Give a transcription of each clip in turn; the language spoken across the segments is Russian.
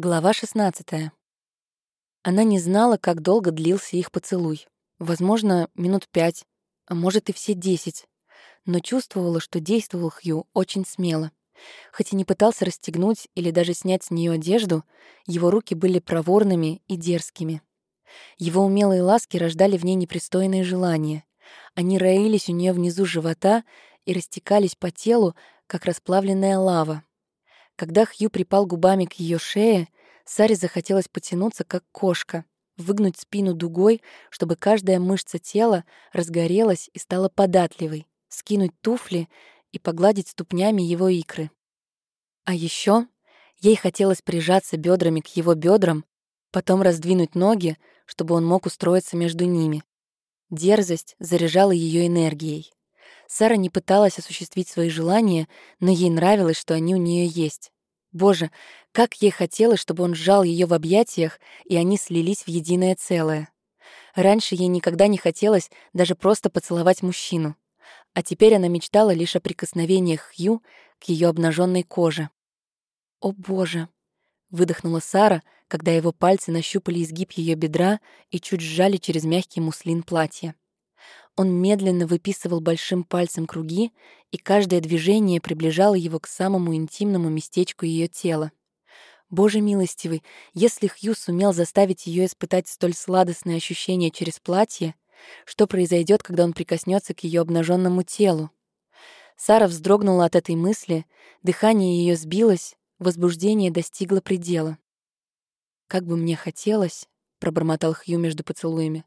Глава 16. Она не знала, как долго длился их поцелуй. Возможно, минут пять, а может и все десять. Но чувствовала, что действовал Хью очень смело. Хоть и не пытался расстегнуть или даже снять с нее одежду, его руки были проворными и дерзкими. Его умелые ласки рождали в ней непристойные желания. Они роились у нее внизу живота и растекались по телу, как расплавленная лава. Когда Хью припал губами к ее шее, Саре захотелось потянуться, как кошка, выгнуть спину дугой, чтобы каждая мышца тела разгорелась и стала податливой, скинуть туфли и погладить ступнями его икры. А еще ей хотелось прижаться бедрами к его бедрам, потом раздвинуть ноги, чтобы он мог устроиться между ними. Дерзость заряжала ее энергией. Сара не пыталась осуществить свои желания, но ей нравилось, что они у нее есть. Боже, как ей хотелось, чтобы он сжал ее в объятиях, и они слились в единое целое. Раньше ей никогда не хотелось даже просто поцеловать мужчину. А теперь она мечтала лишь о прикосновениях Хью к ее обнаженной коже. «О, Боже!» — выдохнула Сара, когда его пальцы нащупали изгиб ее бедра и чуть сжали через мягкий муслин платья. Он медленно выписывал большим пальцем круги, и каждое движение приближало его к самому интимному местечку ее тела. Боже милостивый, если Хью сумел заставить ее испытать столь сладостное ощущение через платье, что произойдет, когда он прикоснется к ее обнаженному телу? Сара вздрогнула от этой мысли, дыхание ее сбилось, возбуждение достигло предела. «Как бы мне хотелось», — пробормотал Хью между поцелуями,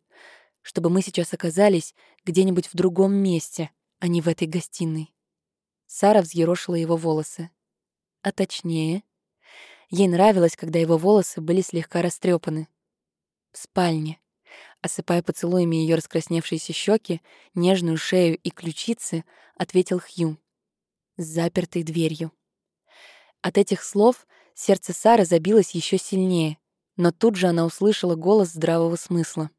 чтобы мы сейчас оказались где-нибудь в другом месте, а не в этой гостиной. Сара взъерошила его волосы. А точнее, ей нравилось, когда его волосы были слегка растрепаны. В спальне, осыпая поцелуями ее раскрасневшиеся щеки, нежную шею и ключицы, ответил Хью. С запертой дверью. От этих слов сердце Сары забилось еще сильнее, но тут же она услышала голос здравого смысла.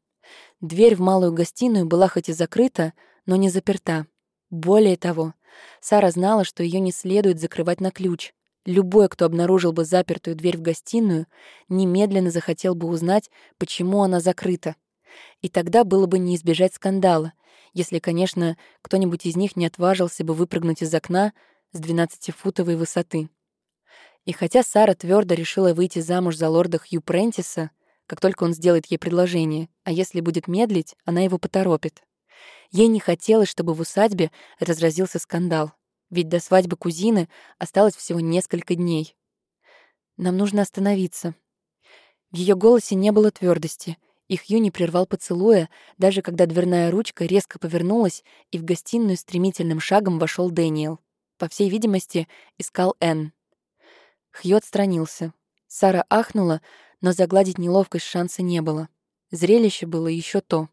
Дверь в малую гостиную была хоть и закрыта, но не заперта. Более того, Сара знала, что ее не следует закрывать на ключ. Любой, кто обнаружил бы запертую дверь в гостиную, немедленно захотел бы узнать, почему она закрыта. И тогда было бы не избежать скандала, если, конечно, кто-нибудь из них не отважился бы выпрыгнуть из окна с 12-футовой высоты. И хотя Сара твердо решила выйти замуж за лорда Хью Прентиса, как только он сделает ей предложение, а если будет медлить, она его поторопит. Ей не хотелось, чтобы в усадьбе разразился скандал, ведь до свадьбы кузины осталось всего несколько дней. Нам нужно остановиться. В ее голосе не было твердости, и Хью не прервал поцелуя, даже когда дверная ручка резко повернулась, и в гостиную стремительным шагом вошел Дэниел. По всей видимости, искал Энн. Хью отстранился. Сара ахнула, но загладить неловкость шанса не было. Зрелище было еще то.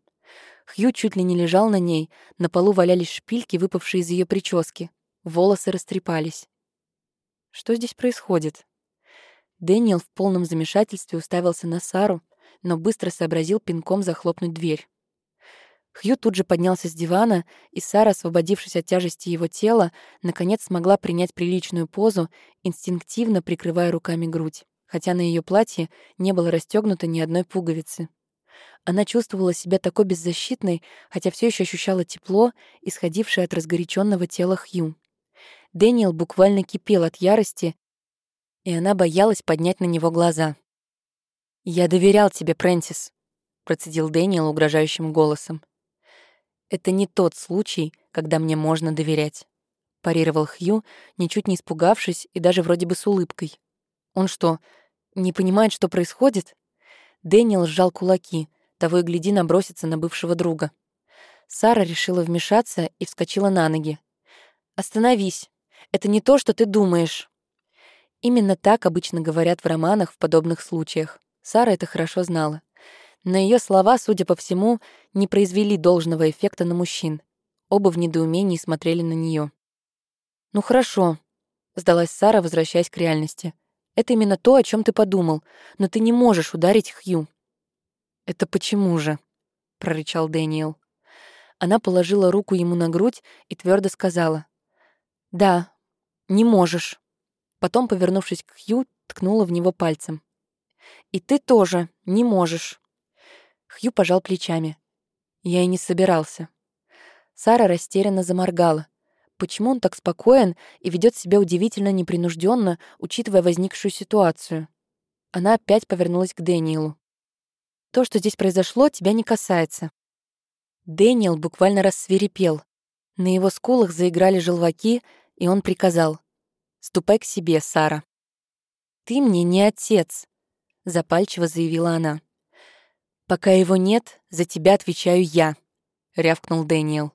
Хью чуть ли не лежал на ней, на полу валялись шпильки, выпавшие из ее прически. Волосы растрепались. Что здесь происходит? Дэниел в полном замешательстве уставился на Сару, но быстро сообразил пинком захлопнуть дверь. Хью тут же поднялся с дивана, и Сара, освободившись от тяжести его тела, наконец смогла принять приличную позу, инстинктивно прикрывая руками грудь хотя на ее платье не было расстегнуто ни одной пуговицы. Она чувствовала себя такой беззащитной, хотя все еще ощущала тепло, исходившее от разгоряченного тела Хью. Дэниел буквально кипел от ярости, и она боялась поднять на него глаза. «Я доверял тебе, Прентис», — процедил Дэниел угрожающим голосом. «Это не тот случай, когда мне можно доверять», — парировал Хью, ничуть не испугавшись и даже вроде бы с улыбкой. «Он что, не понимает, что происходит? Дэниел сжал кулаки, того и гляди набросится на бывшего друга. Сара решила вмешаться и вскочила на ноги. «Остановись! Это не то, что ты думаешь!» Именно так обычно говорят в романах в подобных случаях. Сара это хорошо знала. Но ее слова, судя по всему, не произвели должного эффекта на мужчин. Оба в недоумении смотрели на нее. «Ну хорошо», — сдалась Сара, возвращаясь к реальности. Это именно то, о чем ты подумал, но ты не можешь ударить Хью». «Это почему же?» — прорычал Дэниел. Она положила руку ему на грудь и твердо сказала. «Да, не можешь». Потом, повернувшись к Хью, ткнула в него пальцем. И ты тоже не можешь. Хью пожал плечами. Я и не собирался. Сара растерянно заморгала. Почему он так спокоен и ведет себя удивительно непринужденно, учитывая возникшую ситуацию? Она опять повернулась к Дэниелу. «То, что здесь произошло, тебя не касается». Дэниел буквально рассверепел. На его скулах заиграли желваки, и он приказал. «Ступай к себе, Сара». «Ты мне не отец», — запальчиво заявила она. «Пока его нет, за тебя отвечаю я», — рявкнул Дэниел.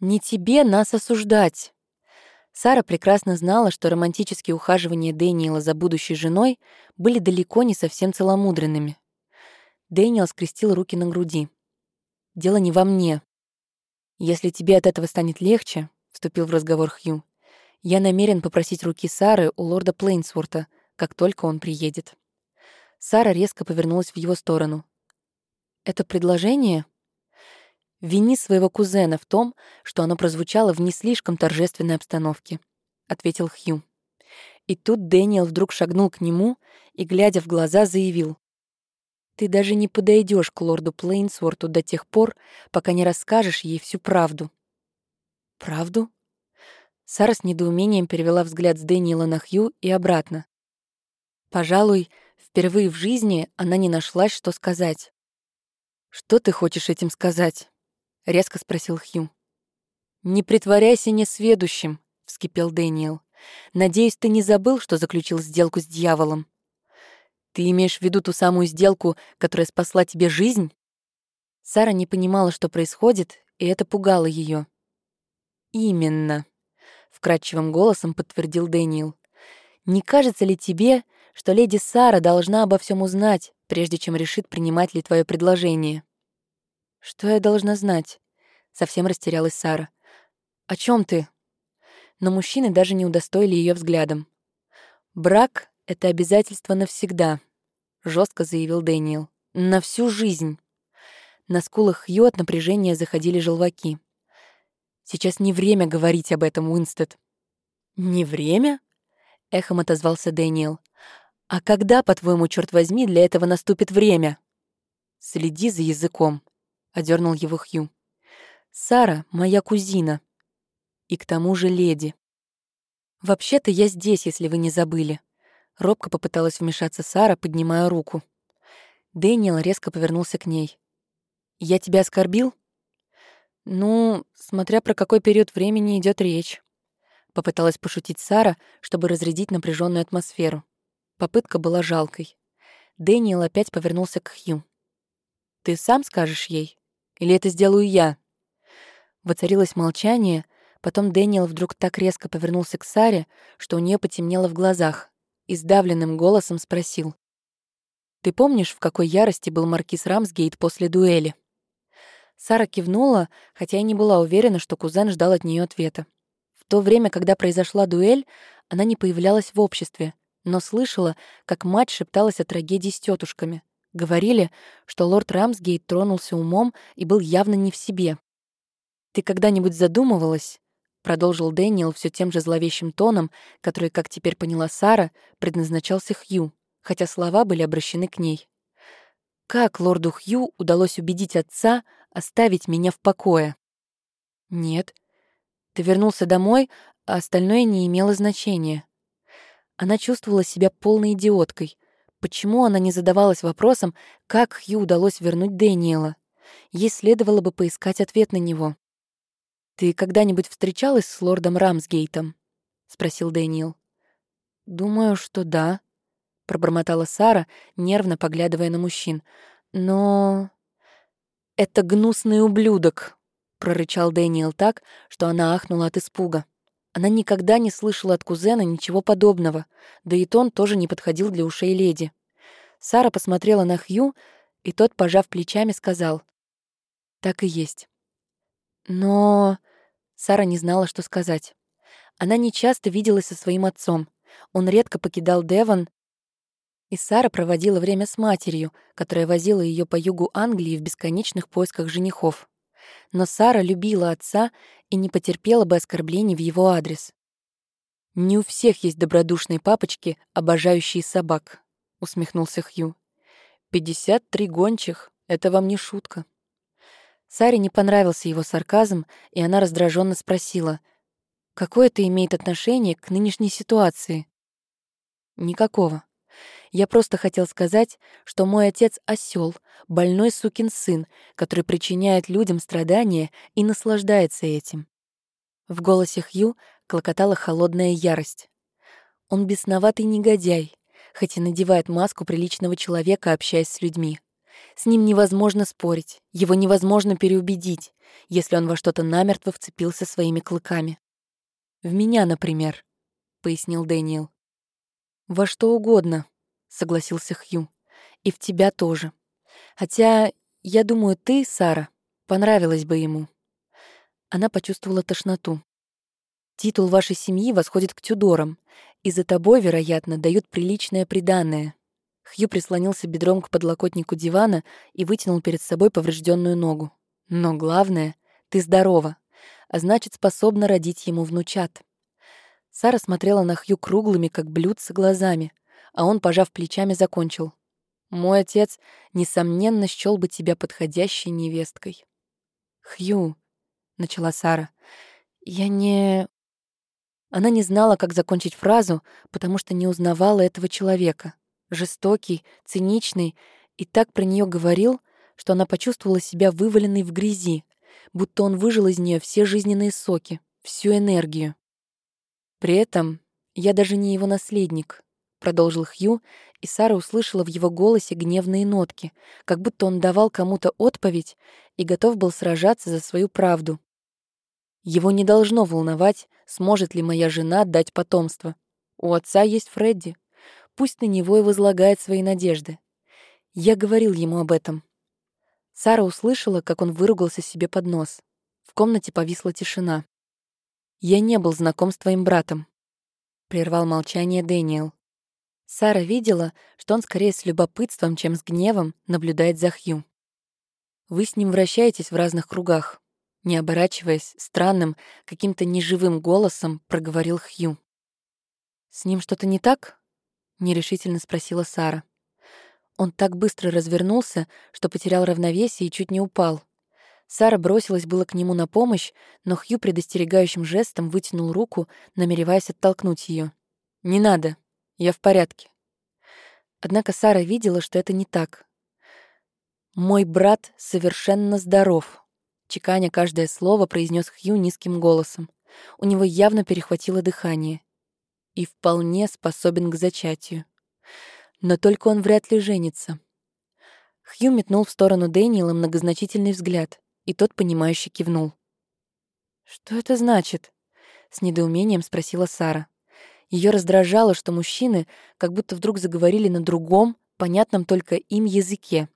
Не тебе нас осуждать. Сара прекрасно знала, что романтические ухаживания Дэниела за будущей женой были далеко не совсем целомудренными. Дэниел скрестил руки на груди. «Дело не во мне. Если тебе от этого станет легче», — вступил в разговор Хью, «я намерен попросить руки Сары у лорда Плейнсворта, как только он приедет». Сара резко повернулась в его сторону. «Это предложение?» Вини своего кузена в том, что оно прозвучало в не слишком торжественной обстановке», — ответил Хью. И тут Дэниел вдруг шагнул к нему и, глядя в глаза, заявил. «Ты даже не подойдешь к лорду Плейнсворту до тех пор, пока не расскажешь ей всю правду». «Правду?» Сара с недоумением перевела взгляд с Дэниела на Хью и обратно. Пожалуй, впервые в жизни она не нашлась, что сказать. «Что ты хочешь этим сказать?» — резко спросил Хью. «Не притворяйся несведущим», — вскипел Дэниел. «Надеюсь, ты не забыл, что заключил сделку с дьяволом? Ты имеешь в виду ту самую сделку, которая спасла тебе жизнь?» Сара не понимала, что происходит, и это пугало ее. «Именно», — вкрадчивым голосом подтвердил Дэниел. «Не кажется ли тебе, что леди Сара должна обо всем узнать, прежде чем решит, принимать ли твое предложение?» «Что я должна знать?» — совсем растерялась Сара. «О чем ты?» Но мужчины даже не удостоили ее взглядом. «Брак — это обязательство навсегда», — жестко заявил Дэниел. «На всю жизнь». На скулах Хью от напряжения заходили желваки. «Сейчас не время говорить об этом, Уинстед». «Не время?» — эхом отозвался Дэниел. «А когда, по-твоему, черт возьми, для этого наступит время?» «Следи за языком», одернул его Хью. Сара — моя кузина. И к тому же леди. Вообще-то я здесь, если вы не забыли. Робко попыталась вмешаться Сара, поднимая руку. Дэниел резко повернулся к ней. «Я тебя оскорбил?» «Ну, смотря про какой период времени идет речь». Попыталась пошутить Сара, чтобы разрядить напряженную атмосферу. Попытка была жалкой. Дэниел опять повернулся к Хью. «Ты сам скажешь ей?» Или это сделаю я?» Воцарилось молчание, потом Дэниел вдруг так резко повернулся к Саре, что у нее потемнело в глазах, и сдавленным голосом спросил. «Ты помнишь, в какой ярости был маркиз Рамсгейт после дуэли?» Сара кивнула, хотя и не была уверена, что кузен ждал от нее ответа. В то время, когда произошла дуэль, она не появлялась в обществе, но слышала, как мать шепталась о трагедии с тетушками — Говорили, что лорд Рамсгейт тронулся умом и был явно не в себе. «Ты когда-нибудь задумывалась?» — продолжил Дэниел все тем же зловещим тоном, который, как теперь поняла Сара, предназначался Хью, хотя слова были обращены к ней. «Как лорду Хью удалось убедить отца оставить меня в покое?» «Нет. Ты вернулся домой, а остальное не имело значения». Она чувствовала себя полной идиоткой — Почему она не задавалась вопросом, как Хью удалось вернуть Дэниела? Ей следовало бы поискать ответ на него. «Ты когда-нибудь встречалась с лордом Рамсгейтом?» — спросил Дэниел. «Думаю, что да», — пробормотала Сара, нервно поглядывая на мужчин. «Но...» «Это гнусный ублюдок», — прорычал Дэниел так, что она ахнула от испуга. Она никогда не слышала от кузена ничего подобного, да и тон тоже не подходил для ушей леди. Сара посмотрела на Хью, и тот, пожав плечами, сказал. «Так и есть». Но... Сара не знала, что сказать. Она нечасто виделась со своим отцом. Он редко покидал Девон, и Сара проводила время с матерью, которая возила ее по югу Англии в бесконечных поисках женихов но Сара любила отца и не потерпела бы оскорблений в его адрес. «Не у всех есть добродушные папочки, обожающие собак», — усмехнулся Хью. «Пятьдесят три гончих — это вам не шутка». Саре не понравился его сарказм, и она раздраженно спросила, «Какое это имеет отношение к нынешней ситуации?» «Никакого. Я просто хотел сказать, что мой отец — осел, больной сукин сын, который причиняет людям страдания и наслаждается этим». В голосе Хью клокотала холодная ярость. Он бесноватый негодяй, хоть и надевает маску приличного человека, общаясь с людьми. С ним невозможно спорить, его невозможно переубедить, если он во что-то намертво вцепился своими клыками. «В меня, например», — пояснил Дэниел. «Во что угодно», — согласился Хью. «И в тебя тоже. Хотя, я думаю, ты, Сара, понравилась бы ему». Она почувствовала тошноту. «Титул вашей семьи восходит к Тюдорам, и за тобой, вероятно, дают приличное приданное. Хью прислонился бедром к подлокотнику дивана и вытянул перед собой поврежденную ногу. Но главное, ты здорова, а значит, способна родить ему внучат. Сара смотрела на Хью круглыми, как блюдца, глазами, а он, пожав плечами, закончил. «Мой отец, несомненно, счёл бы тебя подходящей невесткой». «Хью», — начала Сара, — «я не...» Она не знала, как закончить фразу, потому что не узнавала этого человека. Жестокий, циничный, и так про нее говорил, что она почувствовала себя вываленной в грязи, будто он выжил из нее все жизненные соки, всю энергию. При этом я даже не его наследник, продолжил Хью, и Сара услышала в его голосе гневные нотки, как будто он давал кому-то отповедь и готов был сражаться за свою правду. Его не должно волновать, сможет ли моя жена дать потомство. У отца есть Фредди. Пусть на него и возлагает свои надежды. Я говорил ему об этом. Сара услышала, как он выругался себе под нос. В комнате повисла тишина. «Я не был знаком с твоим братом», — прервал молчание Дэниел. Сара видела, что он скорее с любопытством, чем с гневом, наблюдает за Хью. «Вы с ним вращаетесь в разных кругах. Не оборачиваясь, странным, каким-то неживым голосом проговорил Хью. «С ним что-то не так?» — нерешительно спросила Сара. Он так быстро развернулся, что потерял равновесие и чуть не упал. Сара бросилась было к нему на помощь, но Хью предостерегающим жестом вытянул руку, намереваясь оттолкнуть ее. «Не надо, я в порядке». Однако Сара видела, что это не так. «Мой брат совершенно здоров», Чеканя каждое слово, произнес Хью низким голосом. У него явно перехватило дыхание. И вполне способен к зачатию. Но только он вряд ли женится. Хью метнул в сторону Дэниела многозначительный взгляд, и тот, понимающе кивнул. «Что это значит?» — с недоумением спросила Сара. Ее раздражало, что мужчины как будто вдруг заговорили на другом, понятном только им языке.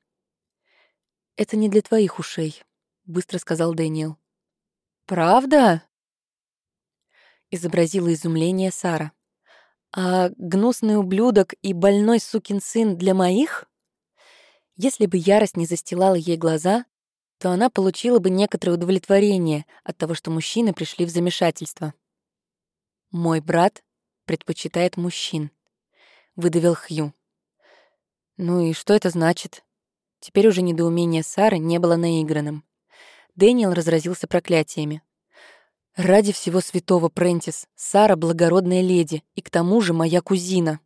«Это не для твоих ушей», быстро сказал Дэниел. «Правда?» Изобразила изумление Сара. «А гнусный ублюдок и больной сукин сын для моих?» Если бы ярость не застилала ей глаза, то она получила бы некоторое удовлетворение от того, что мужчины пришли в замешательство. «Мой брат предпочитает мужчин», — выдавил Хью. «Ну и что это значит?» Теперь уже недоумение Сары не было наигранным. Дэниел разразился проклятиями. «Ради всего святого, Прентис, Сара — благородная леди, и к тому же моя кузина».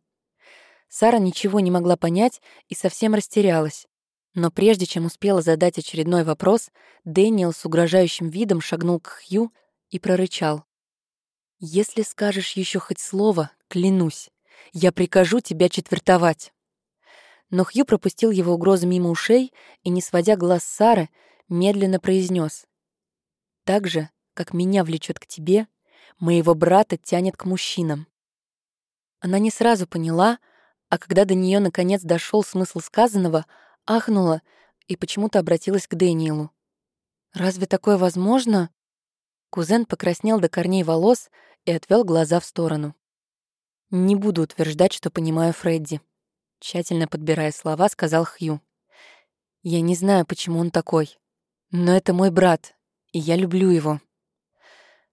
Сара ничего не могла понять и совсем растерялась. Но прежде чем успела задать очередной вопрос, Дэниел с угрожающим видом шагнул к Хью и прорычал. «Если скажешь еще хоть слово, клянусь, я прикажу тебя четвертовать». Но Хью пропустил его угрозы мимо ушей и, не сводя глаз Сары, медленно произнес: «Так же, как меня влечет к тебе, моего брата тянет к мужчинам». Она не сразу поняла, а когда до нее наконец дошел смысл сказанного, ахнула и почему-то обратилась к Дэниелу. «Разве такое возможно?» Кузен покраснел до корней волос и отвел глаза в сторону. «Не буду утверждать, что понимаю Фредди», — тщательно подбирая слова, сказал Хью. «Я не знаю, почему он такой. Но это мой брат, и я люблю его.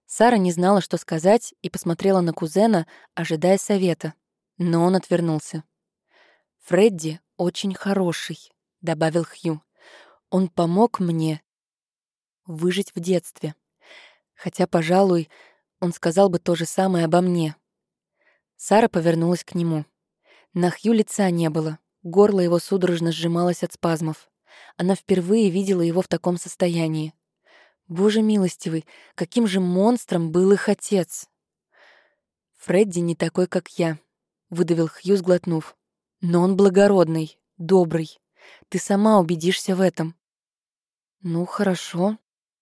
Сара не знала, что сказать, и посмотрела на кузена, ожидая совета, но он отвернулся. Фредди очень хороший», — добавил Хью. «Он помог мне выжить в детстве. Хотя, пожалуй, он сказал бы то же самое обо мне». Сара повернулась к нему. На Хью лица не было, горло его судорожно сжималось от спазмов. Она впервые видела его в таком состоянии. Боже милостивый, каким же монстром был их отец! «Фредди не такой, как я», — выдавил Хью, сглотнув. «Но он благородный, добрый. Ты сама убедишься в этом». «Ну, хорошо»,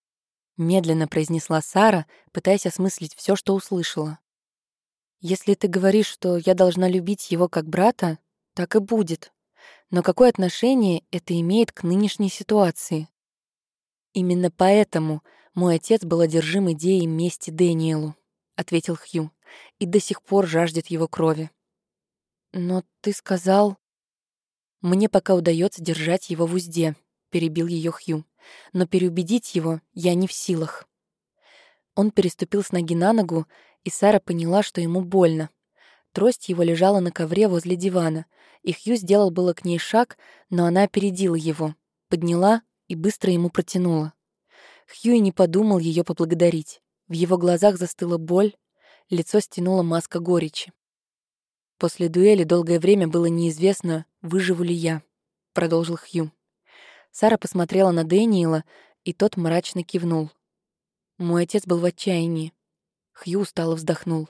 — медленно произнесла Сара, пытаясь осмыслить все, что услышала. «Если ты говоришь, что я должна любить его как брата, так и будет. Но какое отношение это имеет к нынешней ситуации? «Именно поэтому мой отец был одержим идеей мести Дэниелу», — ответил Хью, «и до сих пор жаждет его крови». «Но ты сказал...» «Мне пока удается держать его в узде», — перебил ее Хью, «но переубедить его я не в силах». Он переступил с ноги на ногу, и Сара поняла, что ему больно. Трость его лежала на ковре возле дивана, и Хью сделал было к ней шаг, но она опередила его, подняла и быстро ему протянула. Хьюи не подумал ее поблагодарить. В его глазах застыла боль, лицо стянула маска горечи. «После дуэли долгое время было неизвестно, выживу ли я», — продолжил Хью. Сара посмотрела на Дэниела, и тот мрачно кивнул. Мой отец был в отчаянии. Хью устало вздохнул.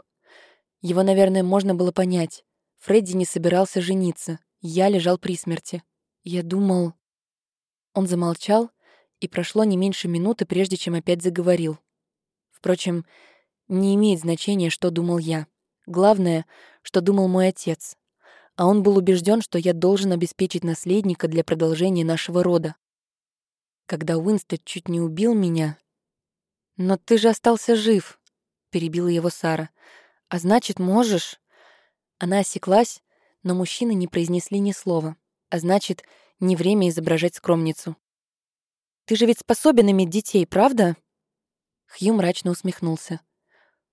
Его, наверное, можно было понять. Фредди не собирался жениться. Я лежал при смерти. Я думал... Он замолчал, и прошло не меньше минуты, прежде чем опять заговорил. Впрочем, не имеет значения, что думал я. Главное, что думал мой отец. А он был убежден, что я должен обеспечить наследника для продолжения нашего рода. Когда Уинстед чуть не убил меня... «Но ты же остался жив», — перебила его Сара. «А значит, можешь...» Она осеклась, но мужчины не произнесли ни слова. А значит, не время изображать скромницу. «Ты же ведь способен иметь детей, правда?» Хью мрачно усмехнулся.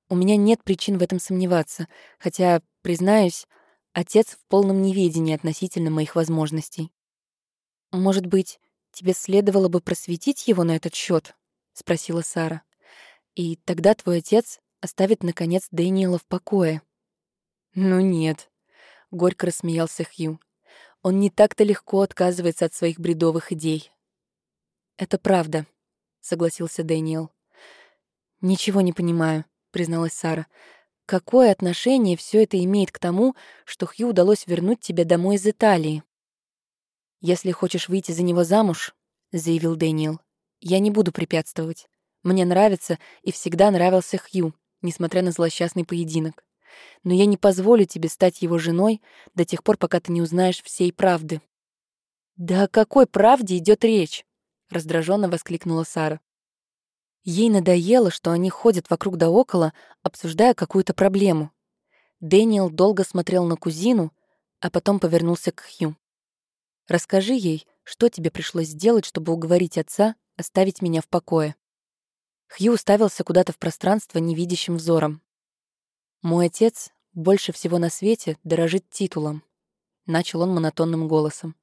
«У меня нет причин в этом сомневаться, хотя, признаюсь, отец в полном неведении относительно моих возможностей. Может быть, тебе следовало бы просветить его на этот счет? спросила Сара. «И тогда твой отец оставит, наконец, Дэниела в покое». «Ну нет», — горько рассмеялся Хью. Он не так-то легко отказывается от своих бредовых идей. «Это правда», — согласился Дэниел. «Ничего не понимаю», — призналась Сара. «Какое отношение все это имеет к тому, что Хью удалось вернуть тебя домой из Италии?» «Если хочешь выйти за него замуж», — заявил Дэниел, — «я не буду препятствовать. Мне нравится и всегда нравился Хью, несмотря на злосчастный поединок но я не позволю тебе стать его женой до тех пор, пока ты не узнаешь всей правды». «Да о какой правде идет речь?» — раздраженно воскликнула Сара. Ей надоело, что они ходят вокруг да около, обсуждая какую-то проблему. Дэниел долго смотрел на кузину, а потом повернулся к Хью. «Расскажи ей, что тебе пришлось сделать, чтобы уговорить отца оставить меня в покое». Хью уставился куда-то в пространство невидящим взором. «Мой отец больше всего на свете дорожит титулом», — начал он монотонным голосом.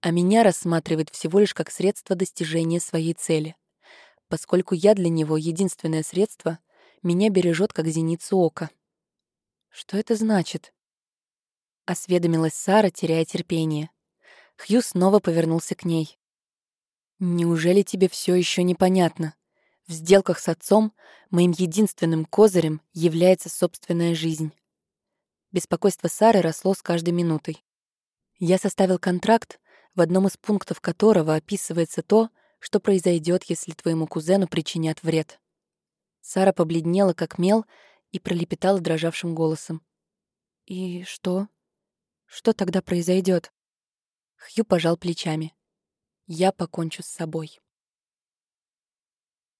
«А меня рассматривает всего лишь как средство достижения своей цели. Поскольку я для него единственное средство, меня бережет как зеницу ока». «Что это значит?» — осведомилась Сара, теряя терпение. Хью снова повернулся к ней. «Неужели тебе все еще непонятно?» В сделках с отцом моим единственным козырем является собственная жизнь. Беспокойство Сары росло с каждой минутой. Я составил контракт, в одном из пунктов которого описывается то, что произойдет, если твоему кузену причинят вред. Сара побледнела, как мел, и пролепетала дрожавшим голосом. «И что? Что тогда произойдет? Хью пожал плечами. «Я покончу с собой».